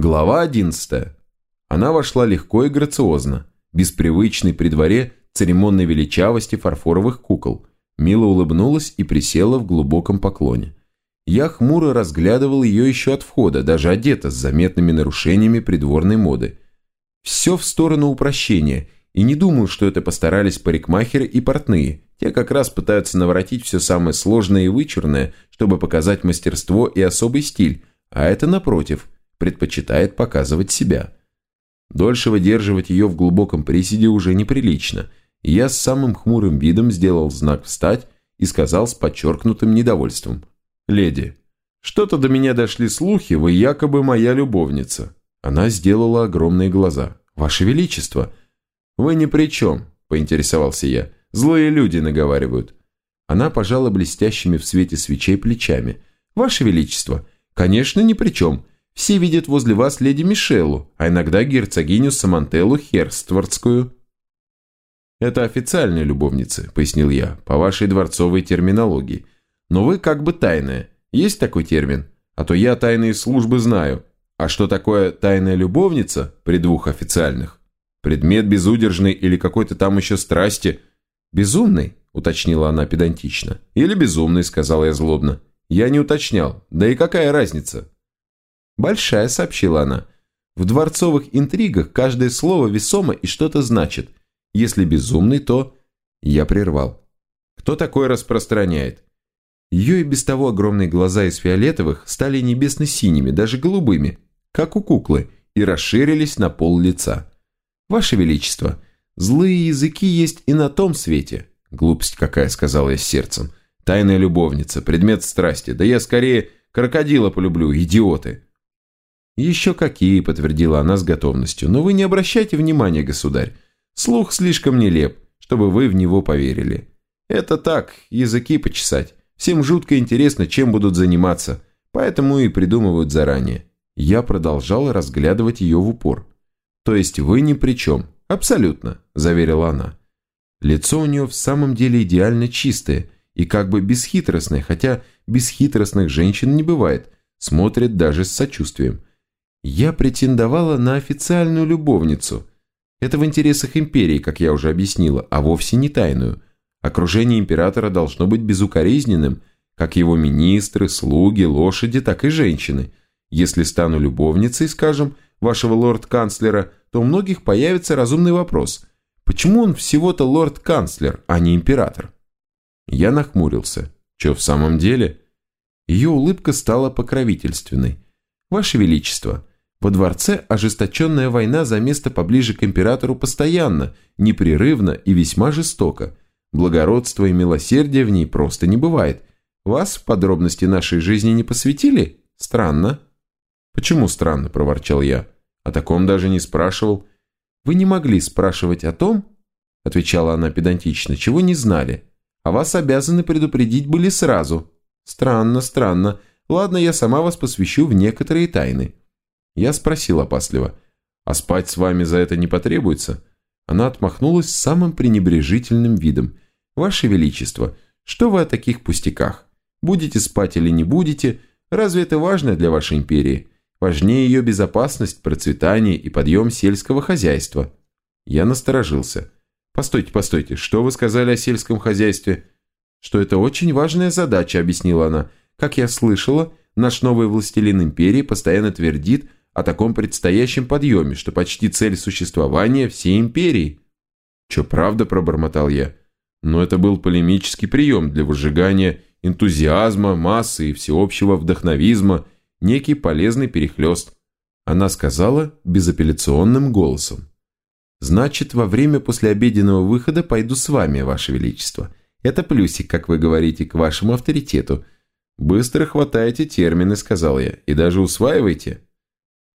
Глава 11. Она вошла легко и грациозно, без привычной при дворе церемонной величавости фарфоровых кукол, мило улыбнулась и присела в глубоком поклоне. Я хмуро разглядывал ее еще от входа, даже одета с заметными нарушениями придворной моды. Все в сторону упрощения, и не думаю, что это постарались парикмахеры и портные. Те как раз пытаются наворотить все самое сложное и вычурное, чтобы показать мастерство и особый стиль, а это, напротив – предпочитает показывать себя. Дольше выдерживать ее в глубоком приседе уже неприлично, и я с самым хмурым видом сделал знак «встать» и сказал с подчеркнутым недовольством. «Леди, что-то до меня дошли слухи, вы якобы моя любовница». Она сделала огромные глаза. «Ваше Величество!» «Вы ни при чем», – поинтересовался я. «Злые люди наговаривают». Она пожала блестящими в свете свечей плечами. «Ваше Величество, конечно, ни при чем. Все видят возле вас леди Мишеллу, а иногда герцогиню Самантеллу Херствордскую». «Это официальные любовницы», — пояснил я, по вашей дворцовой терминологии. «Но вы как бы тайная. Есть такой термин? А то я тайные службы знаю. А что такое тайная любовница при двух официальных? Предмет безудержный или какой-то там еще страсти?» «Безумный?» — уточнила она педантично. «Или безумный», — сказала я злобно. «Я не уточнял. Да и какая разница?» «Большая», — сообщила она. «В дворцовых интригах каждое слово весомо и что-то значит. Если безумный, то...» Я прервал. «Кто такое распространяет?» Ее и без того огромные глаза из фиолетовых стали небесно-синими, даже голубыми, как у куклы, и расширились на пол лица. «Ваше Величество, злые языки есть и на том свете». «Глупость какая», — сказала я с сердцем. «Тайная любовница, предмет страсти. Да я скорее крокодила полюблю, идиоты». «Еще какие», – подтвердила она с готовностью. «Но вы не обращайте внимания, государь. Слух слишком нелеп, чтобы вы в него поверили. Это так, языки почесать. Всем жутко интересно, чем будут заниматься, поэтому и придумывают заранее». Я продолжал разглядывать ее в упор. «То есть вы ни при чем?» «Абсолютно», – заверила она. Лицо у нее в самом деле идеально чистое и как бы бесхитростное, хотя бесхитростных женщин не бывает, смотрит даже с сочувствием. Я претендовала на официальную любовницу. Это в интересах империи, как я уже объяснила, а вовсе не тайную. Окружение императора должно быть безукоризненным, как его министры, слуги, лошади, так и женщины. Если стану любовницей, скажем, вашего лорд-канцлера, то у многих появится разумный вопрос. Почему он всего-то лорд-канцлер, а не император? Я нахмурился. Че, в самом деле? Ее улыбка стала покровительственной. Ваше Величество, во дворце ожесточенная война за место поближе к императору постоянно, непрерывно и весьма жестоко. Благородства и милосердия в ней просто не бывает. Вас в подробности нашей жизни не посвятили? Странно. Почему странно, проворчал я. О таком даже не спрашивал. Вы не могли спрашивать о том, отвечала она педантично, чего не знали. А вас обязаны предупредить были сразу. Странно, странно. Ладно, я сама вас посвящу в некоторые тайны. Я спросил опасливо, «А спать с вами за это не потребуется?» Она отмахнулась самым пренебрежительным видом. «Ваше Величество, что вы о таких пустяках? Будете спать или не будете? Разве это важно для вашей империи? Важнее ее безопасность, процветание и подъем сельского хозяйства». Я насторожился. «Постойте, постойте, что вы сказали о сельском хозяйстве?» «Что это очень важная задача», — объяснила она. «Как я слышала, наш новый властелин империи постоянно твердит, о таком предстоящем подъеме, что почти цель существования всей империи. «Че, правда?» – пробормотал я. Но это был полемический прием для выжигания энтузиазма, массы и всеобщего вдохновизма, некий полезный перехлест. Она сказала безапелляционным голосом. «Значит, во время послеобеденного выхода пойду с вами, Ваше Величество. Это плюсик, как вы говорите, к вашему авторитету. Быстро хватаете термины», – сказал я, – «и даже усваивайте».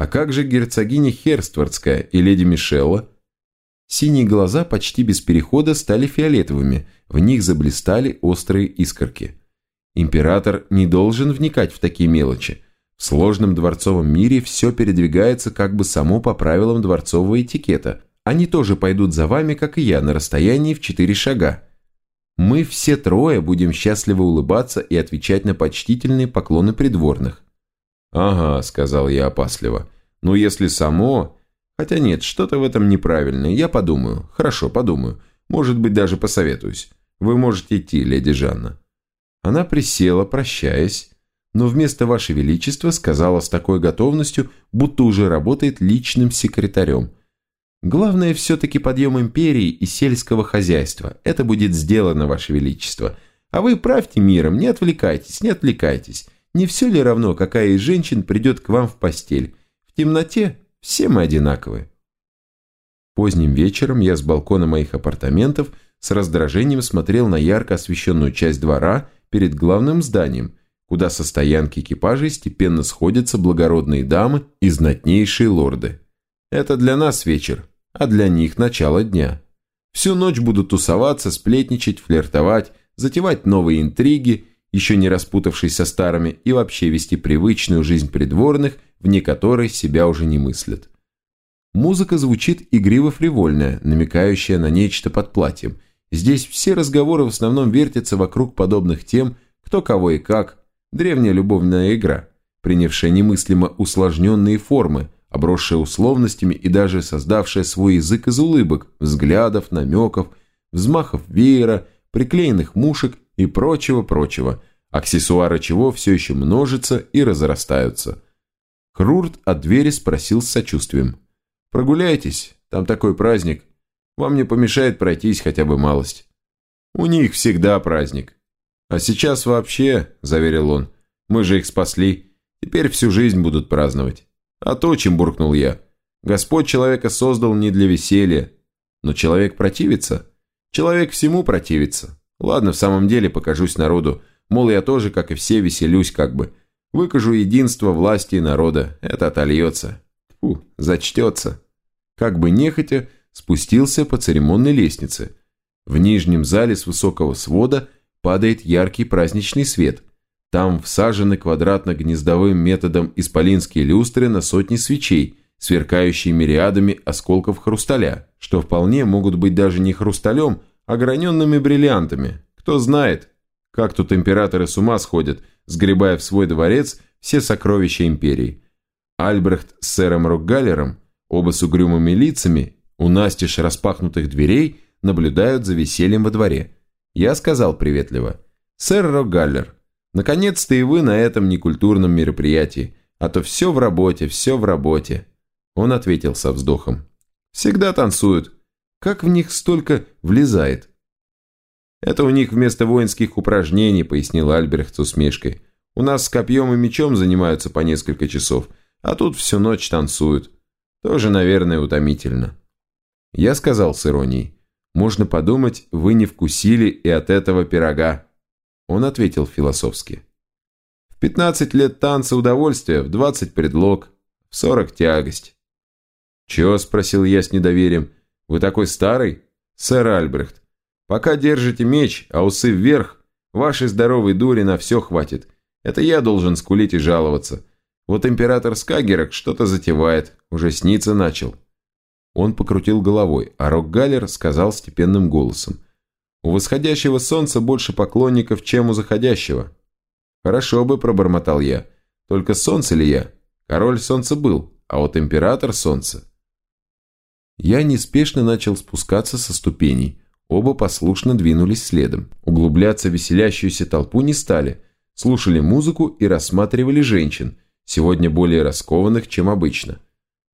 А как же герцогиня Херствардская и леди Мишелла? Синие глаза почти без перехода стали фиолетовыми, в них заблистали острые искорки. Император не должен вникать в такие мелочи. В сложном дворцовом мире все передвигается как бы само по правилам дворцового этикета. Они тоже пойдут за вами, как и я, на расстоянии в четыре шага. Мы все трое будем счастливо улыбаться и отвечать на почтительные поклоны придворных. «Ага», — сказал я опасливо. Ну, если само... Хотя нет, что-то в этом неправильное. Я подумаю. Хорошо, подумаю. Может быть, даже посоветуюсь. Вы можете идти, леди Жанна». Она присела, прощаясь, но вместо «Ваше Величество» сказала с такой готовностью, будто уже работает личным секретарем. «Главное все-таки подъем империи и сельского хозяйства. Это будет сделано, Ваше Величество. А вы правьте миром, не отвлекайтесь, не отвлекайтесь. Не все ли равно, какая из женщин придет к вам в постель? В темноте все мы одинаковые». Поздним вечером я с балкона моих апартаментов с раздражением смотрел на ярко освещенную часть двора перед главным зданием – куда со стоянки экипажей степенно сходятся благородные дамы и знатнейшие лорды. Это для нас вечер, а для них начало дня. Всю ночь будут тусоваться, сплетничать, флиртовать, затевать новые интриги, еще не распутавшись со старыми, и вообще вести привычную жизнь придворных, вне которой себя уже не мыслят. Музыка звучит игриво-фривольная, намекающая на нечто под платьем. Здесь все разговоры в основном вертятся вокруг подобных тем, кто кого и как, Древняя любовная игра, принявшая немыслимо усложненные формы, обросшая условностями и даже создавшая свой язык из улыбок, взглядов, намеков, взмахов веера, приклеенных мушек и прочего-прочего, аксессуары чего все еще множатся и разрастаются. Крурт от двери спросил с сочувствием. «Прогуляйтесь, там такой праздник. Вам не помешает пройтись хотя бы малость». «У них всегда праздник», «А сейчас вообще», – заверил он, – «мы же их спасли. Теперь всю жизнь будут праздновать». «А то, чем буркнул я. Господь человека создал не для веселья. Но человек противится. Человек всему противится. Ладно, в самом деле покажусь народу. Мол, я тоже, как и все, веселюсь как бы. Выкажу единство власти и народа. Это отольется. Фу, зачтется». Как бы нехотя спустился по церемонной лестнице. В нижнем зале с высокого свода – падает яркий праздничный свет. Там всажены квадратно-гнездовым методом исполинские люстры на сотни свечей, сверкающие мириадами осколков хрусталя, что вполне могут быть даже не хрусталем, а граненными бриллиантами. Кто знает, как тут императоры с ума сходят, сгребая в свой дворец все сокровища империи. Альбрехт с сэром Рокгаллером, оба с угрюмыми лицами, у настежь распахнутых дверей, наблюдают за весельем во дворе – я сказал приветливо. «Сэр Рогаллер, наконец-то и вы на этом некультурном мероприятии, а то все в работе, все в работе». Он ответил со вздохом. «Всегда танцуют. Как в них столько влезает?» «Это у них вместо воинских упражнений», пояснил Альберт с усмешкой. «У нас с копьем и мечом занимаются по несколько часов, а тут всю ночь танцуют. Тоже, наверное, утомительно». Я сказал с иронией. Можно подумать, вы не вкусили и от этого пирога. Он ответил философски. В 15 лет танца удовольствие, в 20 предлог, в 40 тягость. «Чего?» – спросил я с недоверием. «Вы такой старый?» «Сэр Альбрехт, пока держите меч, а усы вверх, вашей здоровой дури на все хватит. Это я должен скулить и жаловаться. Вот император Скагерок что-то затевает, уже снится начал». Он покрутил головой, а Рокгаллер сказал степенным голосом. «У восходящего солнца больше поклонников, чем у заходящего». «Хорошо бы», – пробормотал я. «Только солнце ли я? Король солнца был, а вот император солнца». Я неспешно начал спускаться со ступеней. Оба послушно двинулись следом. Углубляться в веселящуюся толпу не стали. Слушали музыку и рассматривали женщин, сегодня более раскованных, чем обычно.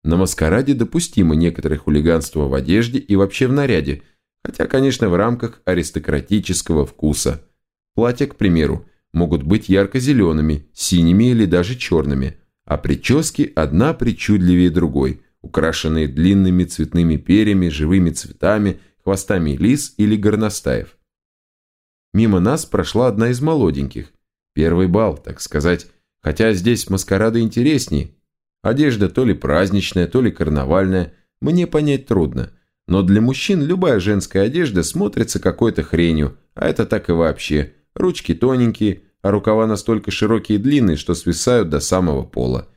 На маскараде допустимо некоторое хулиганство в одежде и вообще в наряде, хотя, конечно, в рамках аристократического вкуса. Платья, к примеру, могут быть ярко-зелеными, синими или даже черными, а прически одна причудливее другой, украшенные длинными цветными перьями, живыми цветами, хвостами лис или горностаев. Мимо нас прошла одна из молоденьких. Первый бал, так сказать, хотя здесь маскарады интереснее, Одежда то ли праздничная, то ли карнавальная, мне понять трудно. Но для мужчин любая женская одежда смотрится какой-то хренью, а это так и вообще. Ручки тоненькие, а рукава настолько широкие и длинные, что свисают до самого пола.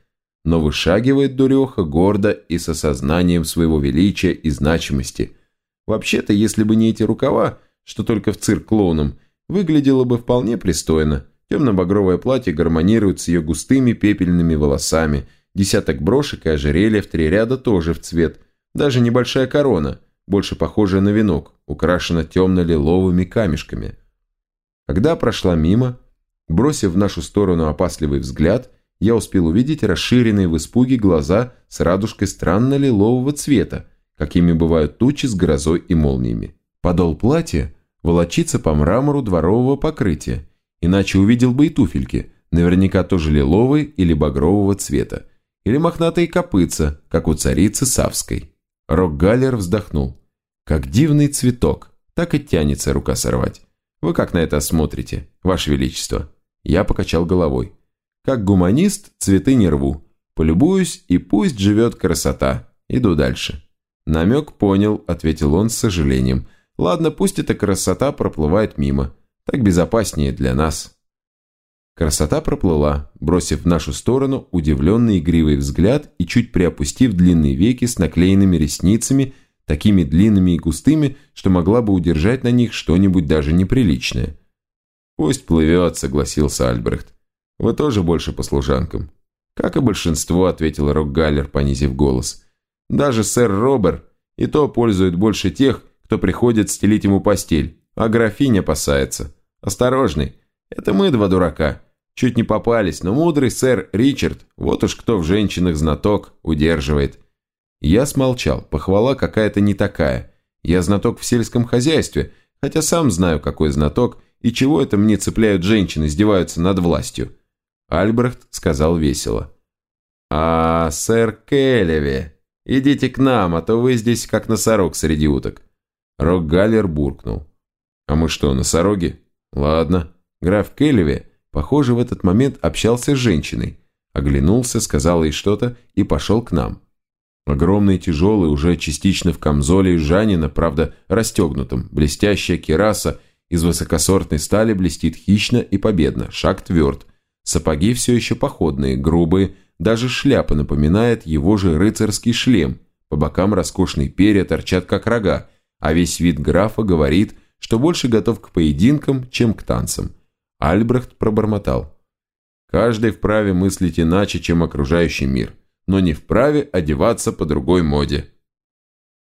Но вышагивает дуреха гордо и с осознанием своего величия и значимости. Вообще-то, если бы не эти рукава, что только в цирк клоуном, выглядело бы вполне пристойно. Темно-багровое платье гармонирует с ее густыми пепельными волосами – десяток брошек и ожерелья в три ряда тоже в цвет. Даже небольшая корона, больше похожая на венок, украшена темно-лиловыми камешками. Когда прошла мимо, бросив в нашу сторону опасливый взгляд, я успел увидеть расширенные в испуге глаза с радужкой странно-лилового цвета, какими бывают тучи с грозой и молниями. Подол платья волочится по мрамору дворового покрытия, иначе увидел бы и туфельки, наверняка тоже лиловые или багрового цвета, или мохнатые копытца, как у царицы Савской. Рокгаллер вздохнул. Как дивный цветок, так и тянется рука сорвать. Вы как на это смотрите, Ваше Величество? Я покачал головой. Как гуманист цветы не рву. Полюбуюсь, и пусть живет красота. Иду дальше. Намек понял, ответил он с сожалением. Ладно, пусть эта красота проплывает мимо. Так безопаснее для нас. Красота проплыла, бросив в нашу сторону удивленный игривый взгляд и чуть приопустив длинные веки с наклеенными ресницами, такими длинными и густыми, что могла бы удержать на них что-нибудь даже неприличное. «Пусть плывет», — согласился Альбрехт. «Вы тоже больше по служанкам». «Как и большинство», — ответил Рокгаллер, понизив голос. «Даже сэр Робер и то пользует больше тех, кто приходит стелить ему постель, а графиня опасается. Осторожный, это мы два дурака. Чуть не попались, но мудрый сэр Ричард, вот уж кто в женщинах знаток, удерживает. Я смолчал, похвала какая-то не такая. Я знаток в сельском хозяйстве, хотя сам знаю, какой знаток, и чего это мне цепляют женщины, издеваются над властью. Альбрехт сказал весело. «А, сэр Келлеви, идите к нам, а то вы здесь как носорог среди уток». Рокгаллер буркнул. «А мы что, носороги? Ладно». Граф Келлеви Похоже, в этот момент общался с женщиной. Оглянулся, сказал ей что-то и пошел к нам. Огромный, тяжелый, уже частично в камзоле Жанина, правда, расстегнутом, блестящая кераса из высокосортной стали блестит хищно и победно, шаг тверд. Сапоги все еще походные, грубые, даже шляпа напоминает его же рыцарский шлем. По бокам роскошные перья торчат как рога, а весь вид графа говорит, что больше готов к поединкам, чем к танцам. Альбрехт пробормотал. «Каждый вправе мыслить иначе, чем окружающий мир, но не вправе одеваться по другой моде».